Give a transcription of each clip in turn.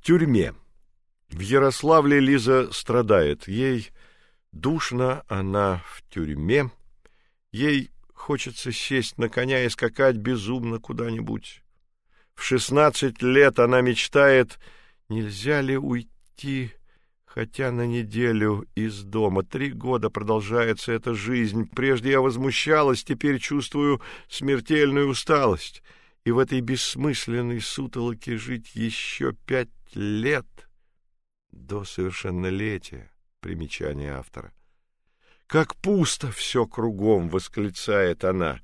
В тюрьме. В Ярославле Лиза страдает. Ей душно, она в тюрьме. Ей хочется сесть на коня и скакать безумно куда-нибудь. В шестнадцать лет она мечтает, нельзя ли уйти хотя на неделю из дома. Три года продолжается эта жизнь. Прежде я возмущалась, теперь чувствую смертельную усталость. И в этой бессмысленной сутолоке жить еще пять лет до совершеннолетия. Примечание автора. Как пусто все кругом, восклицает она.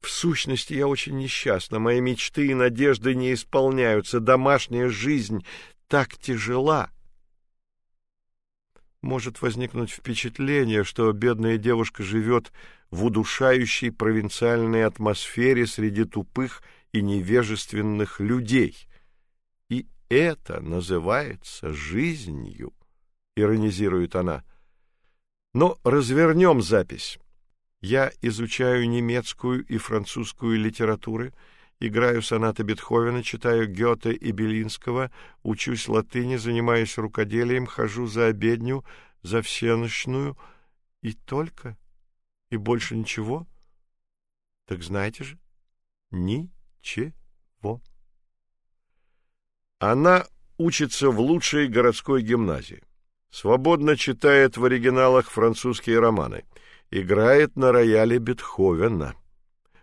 В сущности, я очень несчастна. Мои мечты и надежды не исполняются. Домашняя жизнь так тяжела. Может возникнуть впечатление, что бедная девушка живет в удушающей провинциальной атмосфере среди тупых и невежественных людей. Это называется жизнью, иронизирует она. Но развернем запись. Я изучаю немецкую и французскую литературы, играю сонаты Бетховена, читаю Гёте и Белинского, учусь латыни, занимаюсь рукоделием, хожу за обедню, за всенощную и только и больше ничего. Так знаете же, ничего. Она учится в лучшей городской гимназии. Свободно читает в оригиналах французские романы, играет на рояле Бетховена.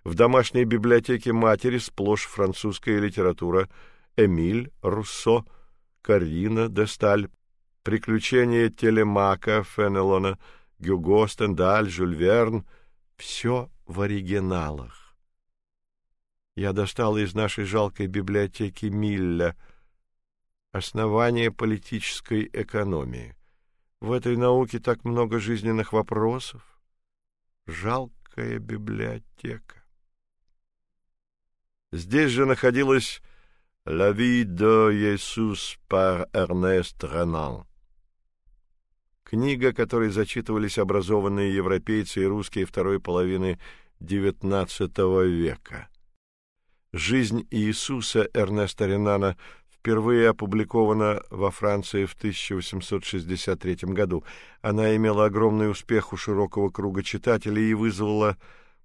В домашней библиотеке матери сплошь французская литература: Эмиль Руссо, Карина де Сталь, Приключения Телемака, Фенелона, Гюго, Стендаль, Жюль Верн все в оригиналах. Я достал из нашей жалкой библиотеки Милля Основание политической экономии. В этой науке так много жизненных вопросов. Жалкая библиотека. Здесь же находилась «La vie de Jésus» par Ernest Renan. Книга, которой зачитывались образованные европейцы и русские второй половины XIX века. Жизнь Иисуса Эрнеста Ренана впервые опубликована во Франции в 1863 году. Она имела огромный успех у широкого круга читателей и вызвала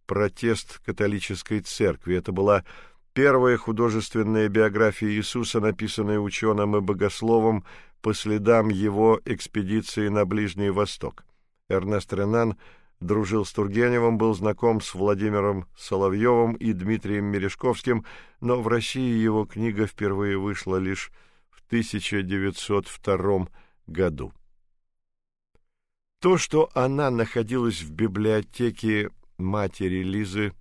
протест католической церкви. Это была первая художественная биография Иисуса, написанная ученым и богословом по следам его экспедиции на Ближний Восток. Эрнест Ренан дружил с Тургеневым, был знаком с Владимиром Соловьевым и Дмитрием Мережковским, но в России его книга впервые вышла лишь в 1902 году. То, что она находилась в библиотеке матери Лизы,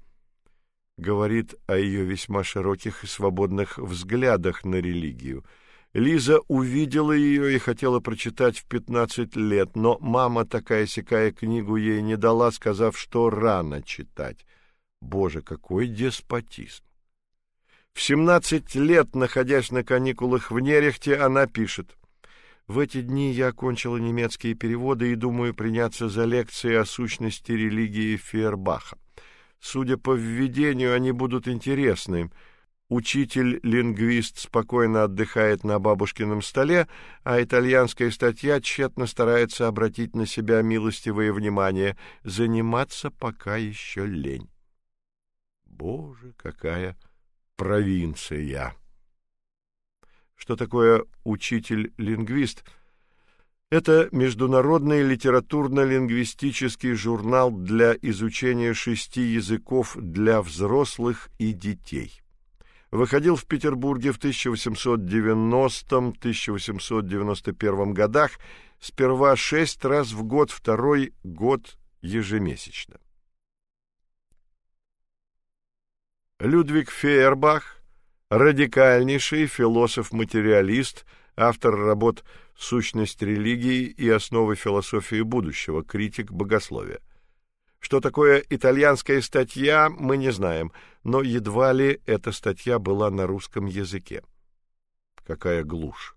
говорит о ее весьма широких и свободных взглядах на религию – Лиза увидела ее и хотела прочитать в пятнадцать лет, но мама такая сякая книгу ей не дала, сказав, что рано читать. Боже, какой деспотизм! В семнадцать лет, находясь на каникулах в Нерехте, она пишет: в эти дни я окончила немецкие переводы и думаю приняться за лекции о сущности религии Фейербаха. Судя по введению, они будут интересны. Учитель-лингвист спокойно отдыхает на бабушкином столе, а итальянская статья тщетно старается обратить на себя милостивое внимание. Заниматься пока еще лень. Боже, какая провинция! Что такое учитель-лингвист? Это международный литературно-лингвистический журнал для изучения шести языков для взрослых и детей выходил в Петербурге в 1890-1891 годах, сперва шесть раз в год, второй год ежемесячно. Людвиг Фейербах, радикальнейший философ-материалист, автор работ «Сущность религии» и «Основы философии будущего», критик богословия. Что такое итальянская статья, мы не знаем, но едва ли эта статья была на русском языке. Какая глушь,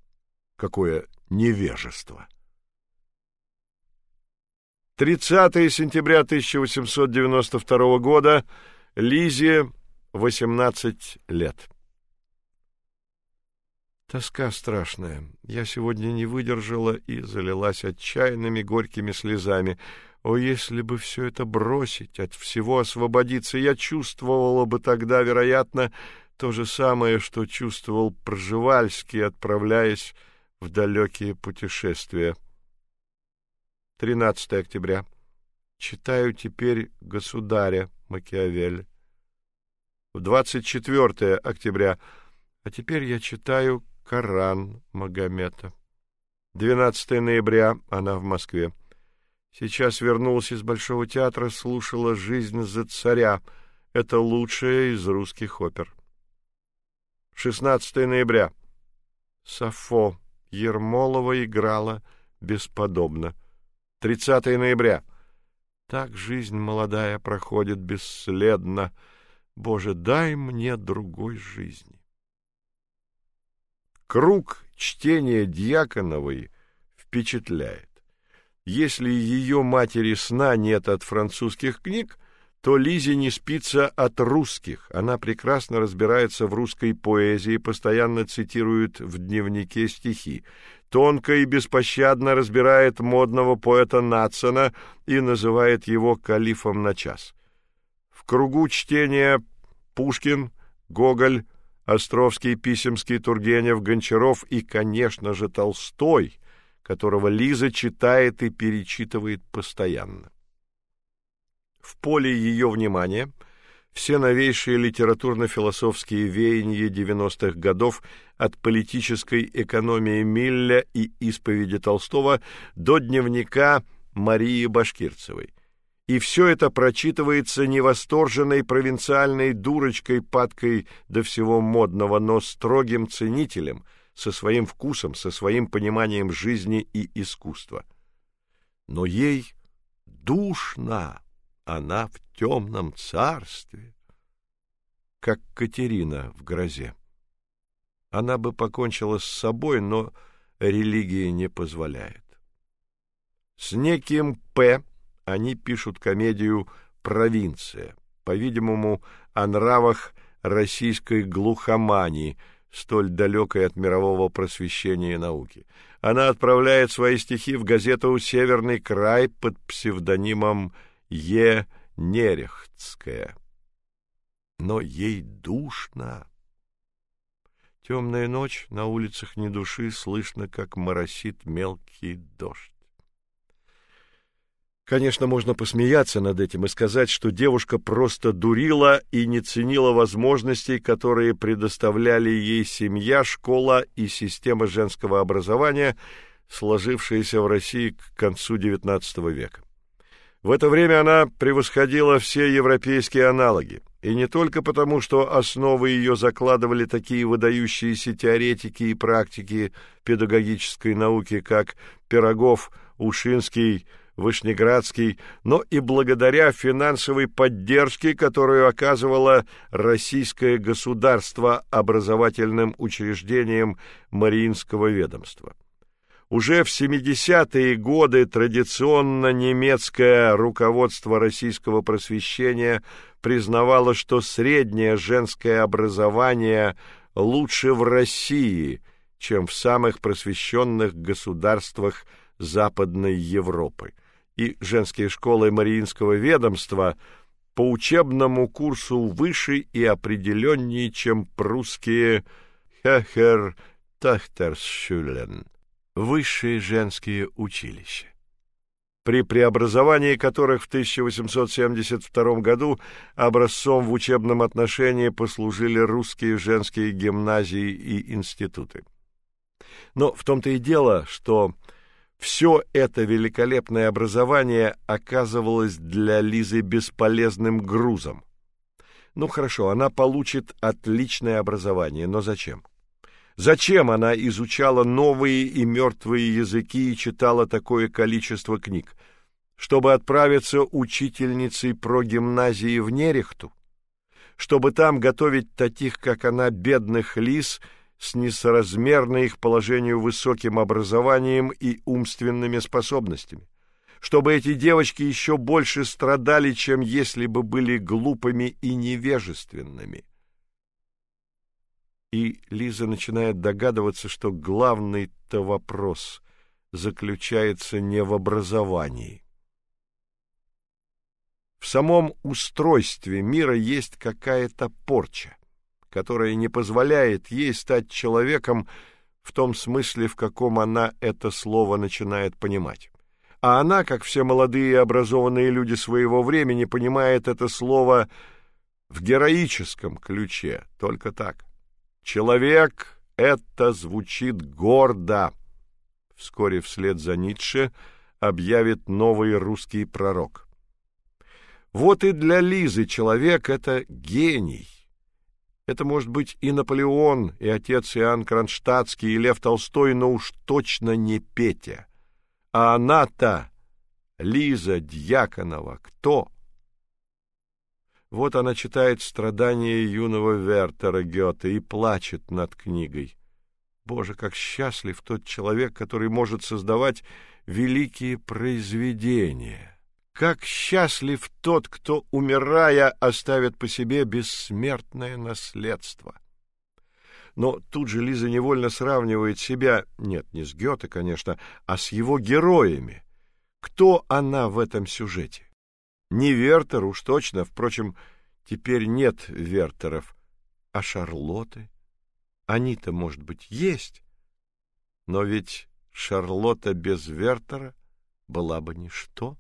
какое невежество. 30 сентября 1892 года, Лизе 18 лет. Тоска страшная. Я сегодня не выдержала и залилась отчаянными горькими слезами. О, если бы все это бросить, от всего освободиться, я чувствовала бы тогда, вероятно, то же самое, что чувствовал Пржевальский, отправляясь в далекие путешествия. 13 октября. Читаю теперь «Государя» Макиавелли. В 24 октября. А теперь я читаю Коран Магомета. 12 ноября. Она в Москве. Сейчас вернулась из Большого театра, слушала «Жизнь за царя». Это лучшая из русских опер. 16 ноября. Сафо Ермолова играла бесподобно. 30 ноября. Так жизнь молодая проходит бесследно. Боже, дай мне другой жизни. Круг чтения Дьяконовой впечатляет. Если ее матери сна нет от французских книг, то Лизе не спится от русских. Она прекрасно разбирается в русской поэзии, постоянно цитирует в дневнике стихи. Тонко и беспощадно разбирает модного поэта Нацена и называет его калифом на час. В кругу чтения Пушкин, Гоголь, Островский, Писемский, Тургенев, Гончаров и, конечно же, Толстой, которого Лиза читает и перечитывает постоянно. В поле ее внимания все новейшие литературно-философские веяния 90-х годов от политической экономии Милля и исповеди Толстого до дневника Марии Башкирцевой и все это прочитывается невосторженной провинциальной дурочкой, падкой до всего модного, но строгим ценителем, со своим вкусом, со своим пониманием жизни и искусства. Но ей душно, она в темном царстве, как Катерина в грозе. Она бы покончила с собой, но религия не позволяет. С неким П они пишут комедию Провинция, по-видимому, о нравах российской глухомании, столь далекой от мирового просвещения и науки. Она отправляет свои стихи в газету Северный край под псевдонимом Е. Нерехтская. Но ей душно. Темная ночь, на улицах ни души, слышно, как моросит мелкий дождь. Конечно, можно посмеяться над этим и сказать, что девушка просто дурила и не ценила возможностей, которые предоставляли ей семья, школа и система женского образования, сложившиеся в России к концу XIX века. В это время она превосходила все европейские аналоги, и не только потому, что основы ее закладывали такие выдающиеся теоретики и практики педагогической науки, как Пирогов, Ушинский, Вышнеградский, но и благодаря финансовой поддержке, которую оказывало российское государство образовательным учреждениям Мариинского ведомства. Уже в 70-е годы традиционно немецкое руководство российского просвещения признавало, что среднее женское образование лучше в России, чем в самых просвещенных государствах Западной Европы и женские школы Мариинского ведомства по учебному курсу выше и определеннее, чем прусские Хехер Тахтерсшюлен, высшие женские училища при преобразовании которых в 1872 году образцом в учебном отношении послужили русские женские гимназии и институты. Но в том-то и дело, что все это великолепное образование оказывалось для Лизы бесполезным грузом. Ну хорошо, она получит отличное образование, но зачем? Зачем она изучала новые и мертвые языки и читала такое количество книг? Чтобы отправиться учительницей про гимназии в Нерехту? Чтобы там готовить таких, как она, бедных лис – с несоразмерно их положению высоким образованием и умственными способностями, чтобы эти девочки еще больше страдали, чем если бы были глупыми и невежественными. И Лиза начинает догадываться, что главный-то вопрос заключается не в образовании. В самом устройстве мира есть какая-то порча, которая не позволяет ей стать человеком в том смысле, в каком она это слово начинает понимать. А она, как все молодые и образованные люди своего времени, понимает это слово в героическом ключе, только так. Человек это звучит гордо. Вскоре вслед за Ницше объявит новый русский пророк. Вот и для Лизы человек это гений. Это может быть и Наполеон, и отец Иоанн Кронштадтский, и Лев Толстой, но уж точно не Петя. А она-то, Лиза Дьяконова, кто? Вот она читает страдания юного Вертера Гёте и плачет над книгой. Боже, как счастлив тот человек, который может создавать великие произведения. Как счастлив тот, кто, умирая, оставит по себе бессмертное наследство. Но тут же Лиза невольно сравнивает себя, нет, не с Гёте, конечно, а с его героями. Кто она в этом сюжете? Не Вертер уж точно, впрочем, теперь нет Вертеров, а Шарлотты. Они-то, может быть, есть, но ведь Шарлотта без Вертера была бы ничто.